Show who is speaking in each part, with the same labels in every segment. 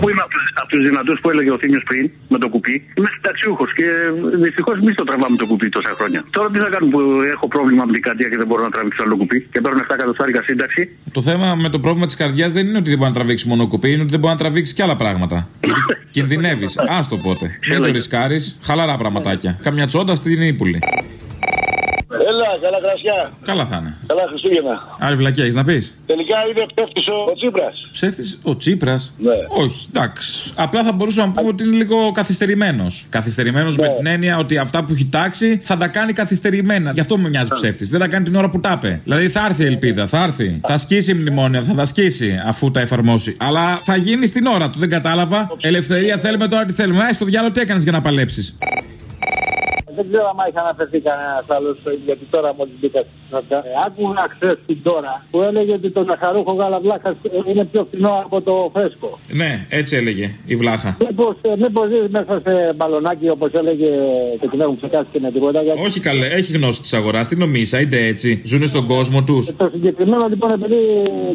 Speaker 1: Που είμαι από του δυνατούς που έλεγε ο Θήμιος πριν με το κουπί. Είμαι συνταξιούχος και δυστυχώς εμείς το τραβάμε το κουπί τόσα χρόνια. Τώρα τι θα κάνουμε που έχω πρόβλημα με την καρδιά και δεν μπορώ να τραβήξω άλλο κουπί και παίρνω 7 εκατοστάρικα σύνταξη.
Speaker 2: Το θέμα με το πρόβλημα της καρδιάς δεν είναι ότι δεν μπορεί να τραβήξει μόνο κουπί, είναι ότι δεν μπορεί να τραβήξει και άλλα πράγματα. Κινδυνεύεις. Άστο πότε. Μην το ρισκάρεις. Χαλαρά πραγματάκια. Καμιά τσόντα στην ύπουλη.
Speaker 3: Έλα, καλά κρασιά.
Speaker 2: Καλά θα είναι.
Speaker 3: Καλά Χριστούγεννα.
Speaker 2: Άλλη βλακία έχεις να πεις;
Speaker 3: Τελικά είναι ψεύτης ο, ο Τσίπρας.
Speaker 2: Ψεύτης; Ο Τσίπρας;
Speaker 3: Ναι.
Speaker 2: Όχι, εντάξει. Απλά θα μπορούσαμε να πούμε ότι είναι λίγο καθυστερημένος. Καθυστερημένος με την έννοια ότι αυτά που έχει τάξει θα τα κάνει καθυστερημένα. Γι' αυτό μου μοιάζει ψεύτης. Δεν τα κάνει την ώρα που τα είπε. Δηλαδή θα έρθει η ελπίδα, θα έρθει. Θα σκίσει η μνημόνια, θα τα σκίσει αφού τα εφαρμόσει. Αλλά θα γίνει στην ώρα του, δεν κατάλαβα. Ελευθερία θέλουμε τώρα τι θέλουμε. Ε, στο διάλογο τι έκανες για να παλέψεις;
Speaker 3: Δεν ξέρω αν έχει αναφερθεί κανένας άλλος, γιατί τώρα μόλις μπήκα στη Σαντά. Ε, άκουγα χθε την τώρα που έλεγε ότι το ζαχαρούχο γαλαβλάχας είναι πιο φθηνό από το φρέσκο.
Speaker 2: Ναι, έτσι έλεγε η βλάχα.
Speaker 3: Μήπως ζεις μέσα σε μπαλονάκι όπως έλεγε και την έχουν ξεκάσει και με τίποτα. Γιατί...
Speaker 2: Όχι καλέ, έχει γνώση της αγοράς. Τι νομίζεις, είτε έτσι. Ζούνε στον κόσμο τους.
Speaker 3: Ε, το συγκεκριμένο λοιπόν, επειδή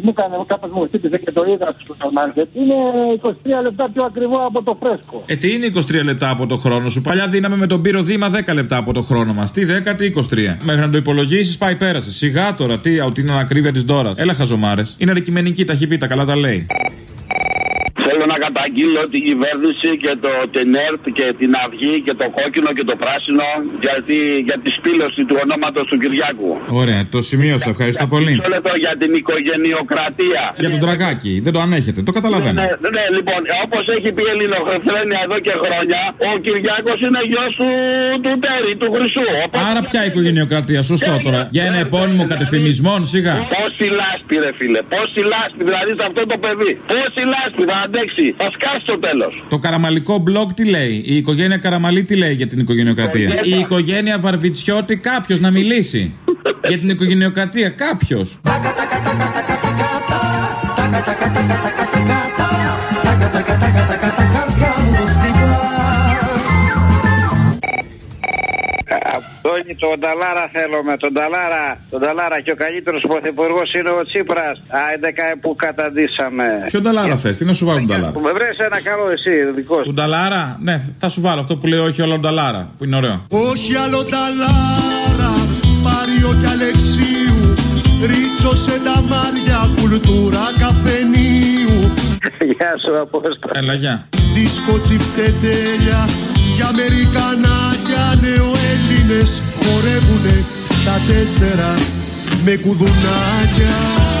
Speaker 3: μου έκανε κάποιο μου χτύπησε και το είδα στο σούπερ μάρκετ, είναι 23 λεπτά πιο ακριβό από το φρέσκο.
Speaker 2: Ε, τι είναι 23 λεπτά από το χρόνο σου; Παλιά δίναμε με τον πύρο Δήμα 10 λεπτά από το χρόνο μας. Τι 10, τι 23. Μέχρι να το υπολογίσεις, πάει πέρασε. Σιγά τώρα, τι, ότι είναι ανακρίβεια της δώρα. Έλα χαζομάρες. Είναι αντικειμενική, τα έχει πει, τα καλά τα λέει.
Speaker 4: Θέλω να καταγγείλω την κυβέρνηση και το ΤΕΝΕΡΤ και την Αυγή και το κόκκινο και το πράσινο γιατί, για τη σπήλωση του ονόματος του Κυριάκου.
Speaker 2: Ωραία, το σημείωσα, ευχαριστώ πολύ.
Speaker 4: Μισό λεπτό για την οικογενειοκρατία.
Speaker 2: Για τον τραγάκι, δεν το ανέχετε, το καταλαβαίνω.
Speaker 4: Ναι, ναι, ναι, λοιπόν, όπως έχει πει η Ελληνοφρενία εδώ και χρόνια, ο Κυριάκος είναι γιος του, του Τέρι, του Χρυσού. Οπότε-
Speaker 2: Άρα ποια οικογενειοκρατία, σωστό τώρα. Για ένα επώνυμο κατεφημισμών, σιγά.
Speaker 4: Πόση λάσπη, ρε φίλε, πόση λάσπη, δηλαδή σε αυτό το παιδί. Πόση λάσπη θα αντέξει, θα σκάσει το τέλο.
Speaker 2: Το καραμαλικό blog τι λέει, η οικογένεια Καραμαλή τι λέει για την οικογενειοκρατία. Η οικογένεια Βαρβιτσιώτη κάποιο να μιλήσει. για την οικογενειοκρατία κάποιο.
Speaker 5: Αντώνη, τον Ταλάρα θέλουμε. Τον Ταλάρα, τον Ταλάρα και ο καλύτερος πρωθυπουργός είναι ο Τσίπρας. Α, 11 που καταντήσαμε.
Speaker 2: Ποιο ταλάρα θες, τι να σου βάλω τον ταλάρα.
Speaker 5: Με βρες ένα καλό εσύ, δικός σου.
Speaker 2: Τον ταλάρα, ναι, θα σου βάλω αυτό που λέει όχι όλο τον ταλάρα, που είναι ωραίο.
Speaker 6: Όχι άλλο ταλάρα, Μάριο και Αλεξίου Ρίτσο σε τα μάρια, κουλτούρα καφενείου
Speaker 5: Γεια σου, Απόστολο.
Speaker 2: Έλα, γεια.
Speaker 6: Δίσκο τσιφτετέλια, για Αμερικανάκια Νεοέλληνες χορεύουνε στα τέσσερα με κουδουνάκια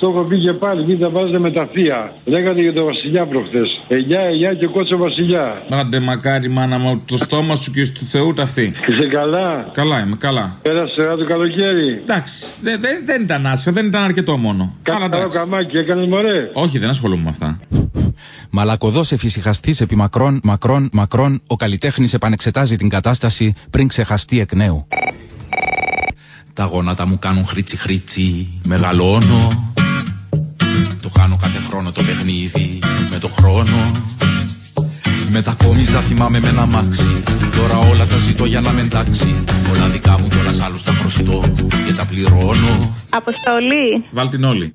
Speaker 7: Στο έχω πει και πάλι, μην τα βάζετε με τα θεία. Λέγατε για τον Βασιλιά προχθές. Ελιά, ελιά και κότσο Βασιλιά.
Speaker 2: Άντε μακάρι μάνα μου, το στόμα σου και του Θεού τα αυτή.
Speaker 7: Είσαι καλά;
Speaker 2: Καλά είμαι, καλά.
Speaker 7: Πέρασε τώρα το καλοκαίρι.
Speaker 2: Εντάξει, δεν δεν- δεν ήταν άσχημα, δεν ήταν αρκετό μόνο. Αλλά
Speaker 7: Κάτι καλό
Speaker 2: εντάξει.
Speaker 7: καμάκι, έκανες μωρέ.
Speaker 2: Όχι, δεν ασχολούμαι με αυτά.
Speaker 8: Μαλακοδό εφησυχαστής επί μακρόν, μακρόν, μακρόν, ο καλλιτέχνης επανεξετάζει την κατάσταση πριν ξεχαστεί εκ νέου. Τα γόνατα μου κάνουν χρήτσι χρήτσι, μεγαλώνω. Το χάνω κάθε χρόνο το παιχνίδι με το χρόνο. Μετακόμιζα θυμάμαι με ένα μάξι Τώρα όλα τα ζητώ για να με εντάξει Όλα δικά μου κι όλας σ' άλλους τα χρωστώ Και τα πληρώνω
Speaker 9: Αποστολή.
Speaker 2: Βάλ την όλη.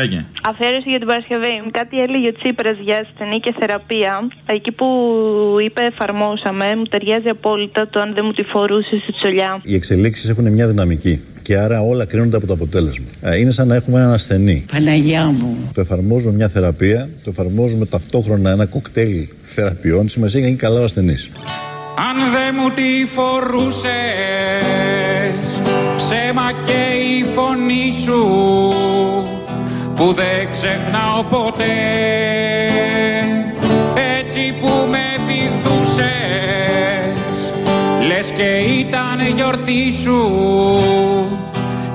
Speaker 2: Λέγε.
Speaker 9: Αφαίρεση για την Παρασκευή. Κάτι έλεγε ο Τσίπρας για ασθενή και θεραπεία. Εκεί που είπε εφαρμόσαμε, μου ταιριάζει απόλυτα το αν δεν μου τη φορούσε στη τσολιά.
Speaker 10: Οι εξελίξεις έχουν μια δυναμική και άρα όλα κρίνονται από το αποτέλεσμα. Ε, Είναι σαν να έχουμε έναν ασθενή.
Speaker 9: Παναγιά μου.
Speaker 10: Το εφαρμόζουμε μια θεραπεία, το εφαρμόζουμε ταυτόχρονα ένα κοκτέιλ θεραπείων. Σημασία έχει να είναι καλά ο ασθενής.
Speaker 2: Αν δεν μου τη φορούσες Ψέμα και η φωνή σου Που δεν ξεχνάω ποτέ Έτσι που με πηδούσες Λες και ήταν γιορτή σου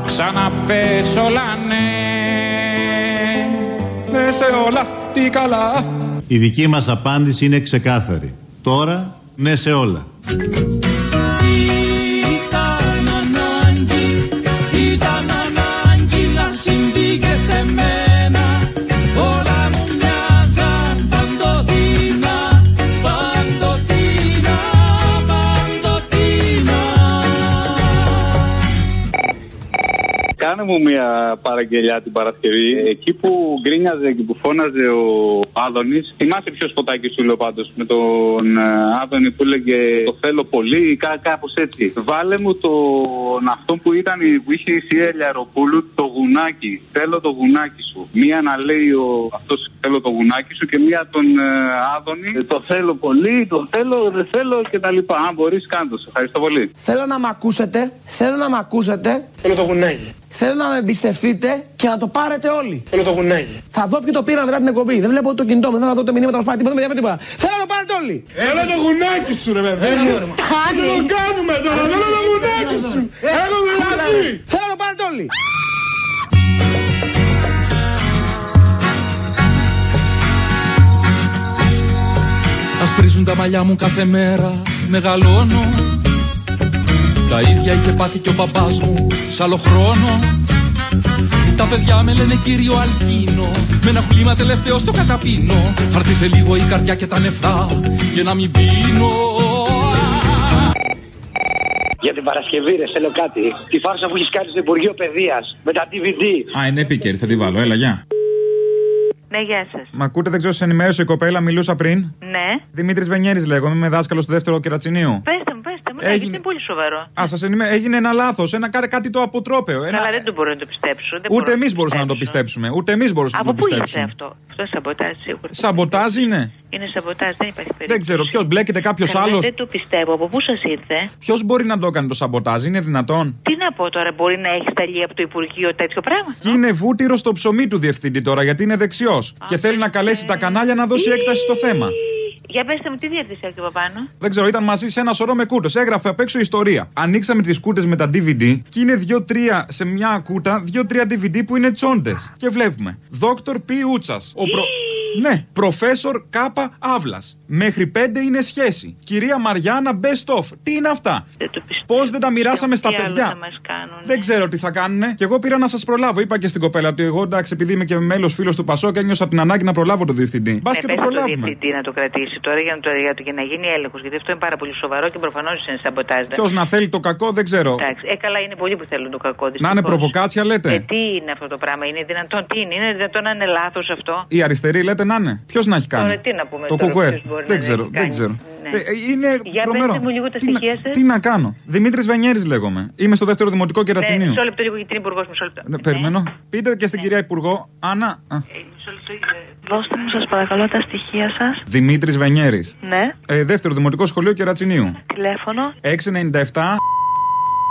Speaker 2: Ξαναπες όλα ναι Ναι σε όλα τι καλά
Speaker 10: Η δική μας απάντηση είναι ξεκάθαρη. Τώρα, ναι σε όλα.
Speaker 6: Μου
Speaker 11: μια παραγγελιά την Παρασκευή. Εκεί που γκρίνιαζε και που φώναζε ο Άδωνης, θυμάσαι ποιος σποτάκι σου λέω πάντως με τον ε, Άδωνη που έλεγε Το θέλω πολύ ή κά, κάπως έτσι. Βάλε μου τον αυτό που ήταν που είχε η Σιέλια Αεροπούλου το γουνάκι. Θέλω το γουνάκι σου. Μία να λέει ο αυτός θέλω το γουνάκι σου και μία τον ε, Άδωνη. ε, Το θέλω πολύ, το θέλω, δεν θέλω κτλ. Αν μπορείς, κάντο. Ευχαριστώ πολύ.
Speaker 5: Θέλω να μ' ακούσετε, θέλω να μ' ακούσετε. Θέλω το γουνάκι. Θέλω να με εμπιστευτείτε και να το πάρετε όλοι. Θέλω το γουνάκι. Θα δω ποιοι το πήραν μετά την εκπομπή. Δεν βλέπω το κινητό μου, δεν θα δω το μηνύματα που σπάει τίποτα, δεν με ενδιαφέρει τίποτα. Θέλω να το πάρετε όλοι.
Speaker 12: Έλα το γουνάκι σου ρε παιδί μου. Τι το κάνουμε τώρα, έλα το γουνάκι σου. Έχω δηλαδή.
Speaker 5: Θέλω να το πάρετε όλοι.
Speaker 8: Ασπρίζουν τα μαλλιά μου κάθε μέρα, μεγαλώνω Τα ίδια είχε πάθει και ο μπαμπάς μου σ' άλλο χρόνο Τα παιδιά με λένε κύριο Αλκίνο Με ένα χλήμα τελευταίο στο καταπίνω Θα έρθει σε λίγο η καρδιά και τα νεφτά Και να μην πίνω
Speaker 13: Για την Παρασκευή, ρε, θέλω κάτι. Τη φάρσα που έχεις κάνει στο Υπουργείο Παιδείας με τα DVD.
Speaker 14: Α, είναι επίκαιρη, θα τη βάλω. Έλα, γεια.
Speaker 15: Ναι, γεια σας.
Speaker 14: Μ' ακούτε, δεν ξέρω, σε ενημέρωσε η κοπέλα, μιλούσα πριν.
Speaker 15: Ναι.
Speaker 14: Δημήτρης Βενιέρης λέγομαι, είμαι δάσκαλος στο δεύτερο κερατσινίου.
Speaker 15: Πέστε μου, πέστε μου, ναι,
Speaker 14: Έγινε-
Speaker 15: γιατί είναι πολύ σοβαρό.
Speaker 14: Α, σας ενημέρω, έγινε ένα λάθος, ένα, κάτι, κάτι το αποτρόπαιο. Ένα...
Speaker 15: Αλλά δεν το μπορώ να το πιστέψω. Δεν
Speaker 14: Ούτε
Speaker 15: μπορώ
Speaker 14: εμεί
Speaker 15: το
Speaker 14: μπορούσαμε να το
Speaker 15: πιστέψω.
Speaker 14: πιστέψουμε. Ούτε εμείς μπορούσαμε
Speaker 15: Από
Speaker 14: να το
Speaker 15: πού ήρθε
Speaker 14: πιστέψουμε.
Speaker 15: αυτό; Αυτό είναι σαμποτάζ σίγουρα.
Speaker 14: Σαμποτάζ είναι.
Speaker 15: Είναι σαμποτάζ, δεν υπάρχει περίπτωση.
Speaker 14: Δεν ξέρω, ποιος μπλέκεται κάποιος
Speaker 15: Καλά,
Speaker 14: άλλος.
Speaker 15: Δεν το πιστεύω. Από πού σας ήρθε;
Speaker 14: Ποιος μπορεί να το έκανε το σαμποτάζ, είναι δυνατόν;
Speaker 15: Τι να πω τώρα, μπορεί να έχει σταλεί από το Υπουργείο τέτοιο πράγμα;
Speaker 14: Και είναι βούτυρο στο ψωμί του διευθυντή τώρα, γιατί είναι δεξιός. Και θέλει να καλέσει τα κανάλια να δώσει έκταση στο θέμα.
Speaker 15: Για πέστε μου, τι διεύθυνση έχει από πάνω;
Speaker 14: Δεν ξέρω, ήταν μαζί σε ένα σωρό με κούτε. Έγραφε απ' έξω ιστορία. Ανοίξαμε τις κούτε με τα DVD και είναι δύο-τρία σε μια κούτα, δύο-τρία DVD που είναι τσόντες. Και βλέπουμε. Δόκτωρ Π. Ούτσας. Ο προ... Ναι, προφέσορ Κάπα Αύλα. Μέχρι πέντε είναι σχέση. Κυρία Μαριάννα Best of. Τι είναι αυτά; Πώς δεν τα μοιράσαμε στα
Speaker 15: Τι άλλο
Speaker 14: παιδιά;
Speaker 15: θα μας κάνουν.
Speaker 14: Δεν ξέρω τι θα κάνουνε. Και εγώ πήρα να σας προλάβω. Είπα και στην κοπέλα ότι εγώ εντάξει, επειδή είμαι και μέλος φίλος του Πασό και ένιωσα την ανάγκη να προλάβω τον διευθυντή. Μπας
Speaker 15: Ναι,
Speaker 14: και το
Speaker 15: πες στο
Speaker 14: προλάβουμε.
Speaker 15: διευθυντή να το κρατήσει τώρα για να, το, για, το- για να γίνει έλεγχος. Γιατί αυτό είναι πάρα πολύ σοβαρό και προφανώς είναι σαμποτάζ.
Speaker 14: Ποιος να θέλει το κακό δεν ξέρω.
Speaker 15: Εντάξει, ε, καλά είναι πολλοί που θέλουν το κακό.
Speaker 14: Να είναι
Speaker 15: δυστυχώς.
Speaker 14: προβοκάτσια λέτε.
Speaker 15: Ε, τι είναι αυτό το πράγμα, είναι δυνατόν, τι είναι, είναι δυνατόν να είναι λάθος αυτό;
Speaker 14: Η αριστερή λέτε να είναι. Ποιος να έχει κάνει;
Speaker 15: Τώρα τι να πούμε
Speaker 14: το
Speaker 15: τώρα,
Speaker 14: κουκουέ.
Speaker 15: ποιος μπορεί
Speaker 14: Δεν
Speaker 15: να
Speaker 14: ξέρω.
Speaker 15: έχει
Speaker 14: Δεν
Speaker 15: κάνει.
Speaker 14: ξέρω.
Speaker 15: Ναι.
Speaker 14: Ε, είναι
Speaker 15: Για
Speaker 14: τρομερό.
Speaker 15: πέστε μου λίγο τα
Speaker 14: τι, να,
Speaker 15: στοιχεία σας.
Speaker 14: τι να κάνω. Δημήτρης Βενιέρης λέγομαι. Είμαι στο δεύτερο δημοτικό
Speaker 15: Ναι,
Speaker 14: κερατσινίου.
Speaker 15: μισό λεπτό λίγο γιατί είναι υπουργός, μισό λεπτό.
Speaker 14: Ναι, περιμένω. Πείτε και στην κυρία Υπουργό. Άννα. Α.
Speaker 15: Δώστε μου σας παρακαλώ τα στοιχεία σας.
Speaker 14: Δημήτρης Βενιέρης.
Speaker 15: Ναι,
Speaker 14: Ε, δεύτερο δημοτικό σχολείο κερατσινίου.
Speaker 15: τηλέφωνο.
Speaker 14: 697.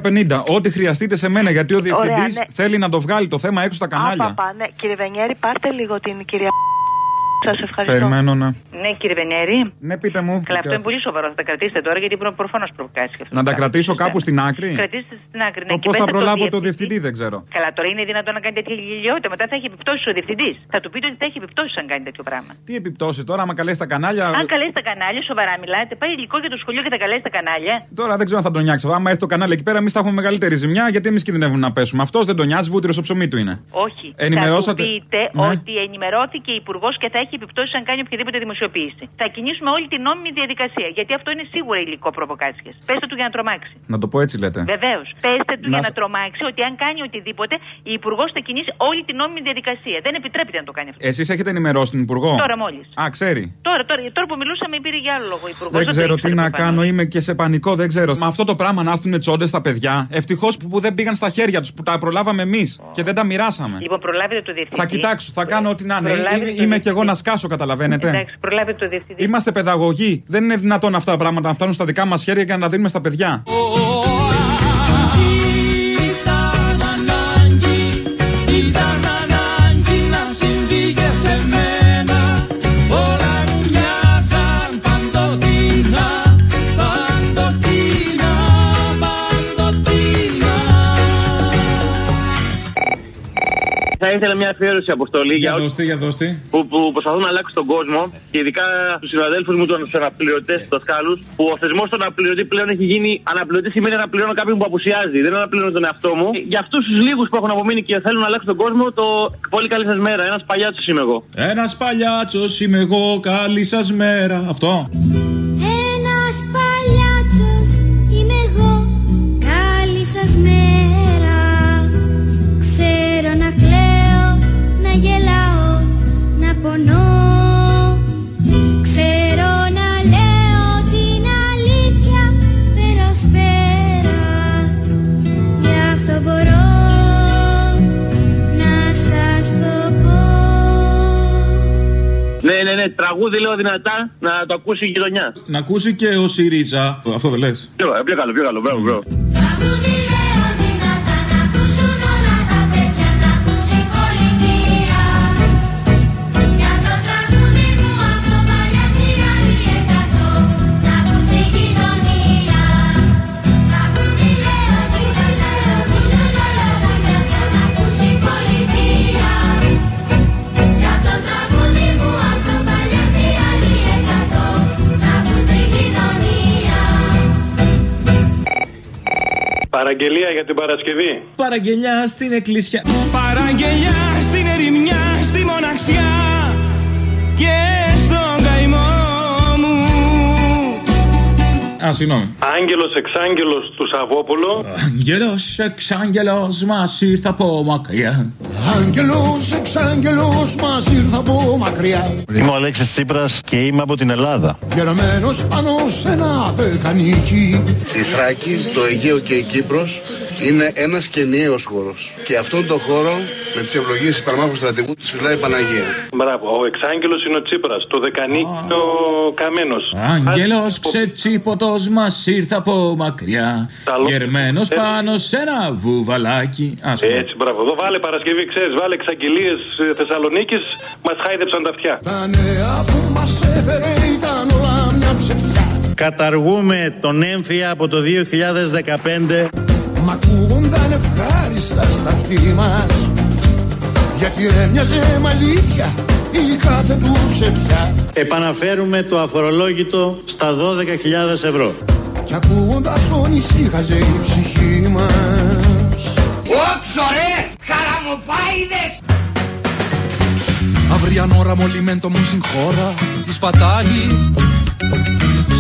Speaker 14: 50. Ό,τι χρειαστείτε σε μένα, γιατί ο διευθυντής
Speaker 15: Ωραία, ναι.
Speaker 14: θέλει να το βγάλει το θέμα έξω στα κανάλια.
Speaker 15: Άπαπα, ναι. Κύριε Βενιέρη, πάρτε λίγο την κυρία. Σας ευχαριστώ.
Speaker 14: Περιμένω να.
Speaker 15: Ναι, κύριε Βενιέρη.
Speaker 14: Ναι, πείτε μου.
Speaker 15: Καλά, αυτό είναι πολύ σοβαρό. Θα τα κρατήσετε τώρα γιατί προφανώς προβοκάσεις και αυτό.
Speaker 14: Να τα κρατήσω κάπου στην άκρη;
Speaker 15: Κρατήστε στην άκρη. Ναι,
Speaker 14: Το
Speaker 15: και
Speaker 14: πώς θα
Speaker 15: πέστε
Speaker 14: προλάβω
Speaker 15: στο
Speaker 14: το διευθυντή δεν ξέρω.
Speaker 15: Καλά, τώρα είναι δυνατόν να κάνει τέτοια γελιότητα. Μετά θα έχει επιπτώσεις ο διευθυντής. Θα του πείτε ότι θα έχει επιπτώσεις αν κάνει τέτοιο πράγμα.
Speaker 14: Τι επιπτώσεις τώρα, άμα καλέσει τα κανάλια;
Speaker 15: Αν καλέσει τα κανάλια, σοβαρά μιλάτε, πάει υλικό για το σχολείο και τα καλέσει τα κανάλια.
Speaker 14: Τώρα δεν ξέρω αν θα τον νιάξει. Άμα έρθει το κανάλι εκεί πέρα, εμείς θα έχουμε μεγαλύτερη ζημιά γιατί εμείς κινδυνεύουμε να πέσουμε. Αυτός δεν τον νοιάζει, βούτυρος στο ψωμί του είναι.
Speaker 15: Όχι.
Speaker 14: Ενημερώσατε-
Speaker 15: Θα του πείτε
Speaker 14: Ναι.
Speaker 15: ότι ενημερώθηκε υπουργός και θα έχει επιπτώσεις αν κάνει οποιαδήποτε δημοσιοποίηση. Θα κινήσουμε όλη την νόμιμη διαδικασία. Γιατί αυτό είναι σίγουρα υλικό προβοκάτσια. Πέστε του για να τρομάξει.
Speaker 14: Να το πω έτσι λέτε.
Speaker 15: Βεβαίως. Πέστε του
Speaker 14: Να
Speaker 15: για
Speaker 14: σ-
Speaker 15: να τρομάξει ότι αν κάνει οτιδήποτε, η υπουργός θα κινήσει όλη την νόμιμη διαδικασία. Δεν επιτρέπεται να το κάνει αυτό.
Speaker 14: Εσείς έχετε ενημερώσει την Υπουργό;
Speaker 15: Τώρα μόλις.
Speaker 14: Α, ξέρει.
Speaker 15: Τώρα, τώρα, τώρα που μιλούσαμε πήρε για άλλο λόγο η υπουργός.
Speaker 14: Δεν ξέρω τι να κάνω, είμαι και σε πανικό, δεν ξέρω. Με αυτό το πράγμα να έρθουν τσόντες στα παιδιά. Ευτυχώς που, που δεν πήγαν στα χέρια τους, που τα προλάβαμε εμείς και δεν τα μοιράσαμε.
Speaker 15: Λοιπόν, προλάβετε το διευθυντή.
Speaker 14: Θα κοιτάξω, θα κάνω ό,τι να είναι.
Speaker 15: Προλάβετε
Speaker 14: Είμαι,
Speaker 15: το
Speaker 14: είμαι και εγώ να σκάσω, καταλαβαίνετε.
Speaker 15: Εντάξει, προλάβετε το διευθυντή.
Speaker 14: Είμαστε παιδαγωγοί. Δεν είναι δυνατόν αυτά τα πράγματα να φτάνουν στα δικά μας χέρια και να τα δίνουμε στα παιδιά.
Speaker 16: Μια αφιέρωση αποστολή για,
Speaker 14: Για
Speaker 16: όσους
Speaker 14: δώστη, για δώστη.
Speaker 16: που, που προσπαθούν να αλλάξουν τον κόσμο και ειδικά στους συναδέλφους μου, τους αναπληρωτές, τους δασκάλους, που ο θεσμός του αναπληρωτή πλέον έχει γίνει αναπληρωτή σημαίνει αναπληρώνω κάποιον που απουσιάζει. Δεν αναπληρώνω τον εαυτό μου. Για αυτούς τους λίγους που έχουν απομείνει και θέλουν να αλλάξουν τον κόσμο, το πολύ καλή σας μέρα. Ένας παλιάτσος είμαι εγώ.
Speaker 17: Ένας παλιάτσος είμαι εγώ, καλή σας μέρα. Αυτό.
Speaker 16: Τραγούδι, λέω δυνατά, να το ακούσει η γειτονιά.
Speaker 2: Να ακούσει και ο ΣΥΡΙΖΑ. Αυτό δεν λες.
Speaker 16: Πιο, πιο καλό, πιο καλό, μπράβο, μπράβο.
Speaker 18: Παραγγελία για την Παρασκευή.
Speaker 2: Παραγγελιά στην εκκλησιά.
Speaker 19: Παραγγελιά στην ερημιά, στη μοναξιά και
Speaker 2: Α, συγγνώμη.
Speaker 18: Άγγελος εξάγγελος του Σαββόπουλο.
Speaker 2: Αγγελός, εξάγγελος μας ήρθε από μακριά.
Speaker 12: Άγγελος, εξάγγελος μας ήρθε από μακριά
Speaker 4: Είμαι ο Αλέξης Τσίπρας και είμαι από την Ελλάδα.
Speaker 12: Γεραμένος πάνω σε ένα δεκανίκι
Speaker 20: Η Θράκη, το Αιγαίο και η Κύπρος είναι ένας και ενιαίος χώρος. Και αυτόν τον χώρο, με τις ευλογίες υπερμάχου στρατηγού, της φυλάει η Παναγία.
Speaker 18: Μπράβο. Ο εξάγγελος είναι ο Τσίπρας. Το δεκανίκι είναι ο Καμένος.
Speaker 2: Άγγελος ξετσίποτος μας ήρθε από μακριά. Γερμένος πάνω σε ένα βουβαλάκι. Α, συγγνώμη.
Speaker 18: Έτσι, μπράβο. Εδώ βάλε Παρασκευή, ξέρεις, βάλε εξαγγελίες Θεσσαλονίκης, μας χάιδεψαν τα αυτιά.
Speaker 12: Τα νέα που μας έφερε ήταν όλα μια ψευτιά
Speaker 4: Καταργούμε τον έμφυα από το 2015.
Speaker 12: Μ' ακούγονταν ευχάριστα στα αυτή μας Γιατί έμοιαζε με αλήθεια η κάθε του ψευτιά.
Speaker 4: Επαναφέρουμε το αφορολόγητο στα 12.000 ευρώ.
Speaker 12: Κι ακούγοντας τον ησύχαζε η ψυχή μας.
Speaker 19: Όψο ρε, χαραμοφάιδες.
Speaker 8: Αυριανό ραμολιμέντο μου συγχώρα τη σπατάλη.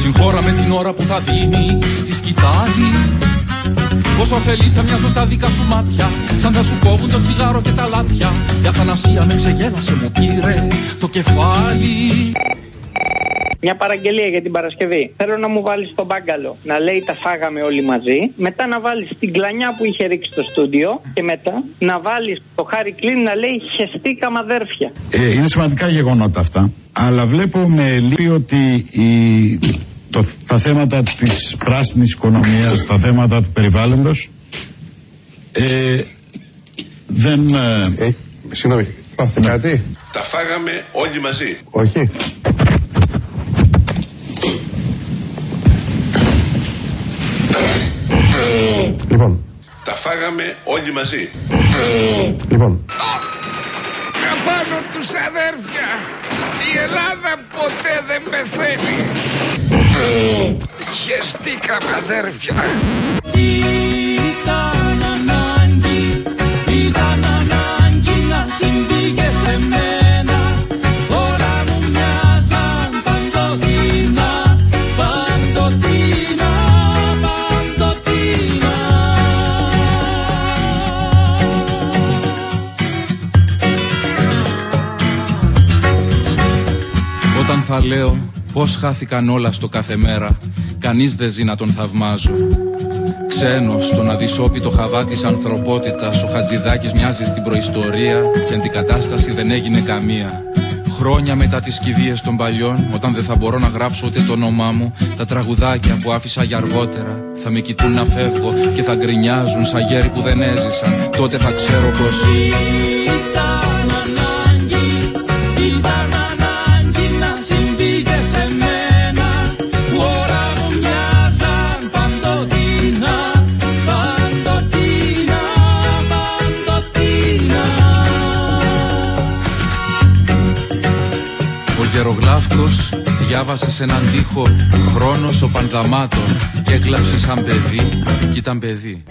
Speaker 8: Συγχώρα με την ώρα που θα δίνεις στη σκητάλη Όσο θέλεις θα μοιάζω στα δικά σου μάτια Σαν θα σου κόβουν το τσιγάρο και τα λάπια Η αθανασία με ξεγέλασε μου πήρε το κεφάλι
Speaker 21: Μια παραγγελία για την Παρασκευή. Θέλω να μου βάλεις τον μπάγκαλο να λέει τα φάγαμε όλοι μαζί. Μετά να βάλεις την κλανιά που είχε ρίξει στο στούντιο. Και μετά να βάλεις το Χάρη Κλίν να λέει χεστήκαμε αδέρφια.
Speaker 22: Ε, είναι σημαντικά γεγονότα αυτά. Αλλά βλέπω με λύπη ότι η, το, τα θέματα της πράσινης οικονομίας, τα θέματα του περιβάλλοντος ε, δεν... Ε,
Speaker 20: Συγγνώμη, πάθε κάτι;
Speaker 23: Τα φάγαμε όλοι μαζί.
Speaker 20: Όχι. Λοιπόν,
Speaker 23: Τα φάγαμε όλοι μαζί.
Speaker 20: λοιπόν.
Speaker 19: Απάνω τους αδέρφια. Η Ελλάδα ποτέ δεν πεθαίνει. Χεστήκαμε αδέρφια.
Speaker 24: Ήταν ανάγκη, ήταν ανάγκη να συμβεί και σε μένα Όλα μου μοιάζαν παντοτινά, παντοτινά, παντοτινά
Speaker 8: Όταν θα λέω πως χάθηκαν όλα στο κάθε μέρα Κανείς δεν ζει να τον θαυμάζω. Ξένος στον αδυσόπιτο χαβά της ανθρωπότητας Ο Χατζηδάκης μοιάζει στην προϊστορία Και αντικατάσταση δεν έγινε καμία. Χρόνια μετά τις κηδείες των παλιών Όταν δεν θα μπορώ να γράψω ούτε το όνομά μου Τα τραγουδάκια που άφησα για αργότερα Θα με κοιτούν να φεύγω και θα γκρινιάζουν Σαν γέροι που δεν έζησαν. Τότε θα ξέρω πως διάβασε σε έναν τοίχο χρόνος ο πανδαμάτων και έκλαψες σαν παιδί κι ήταν παιδί.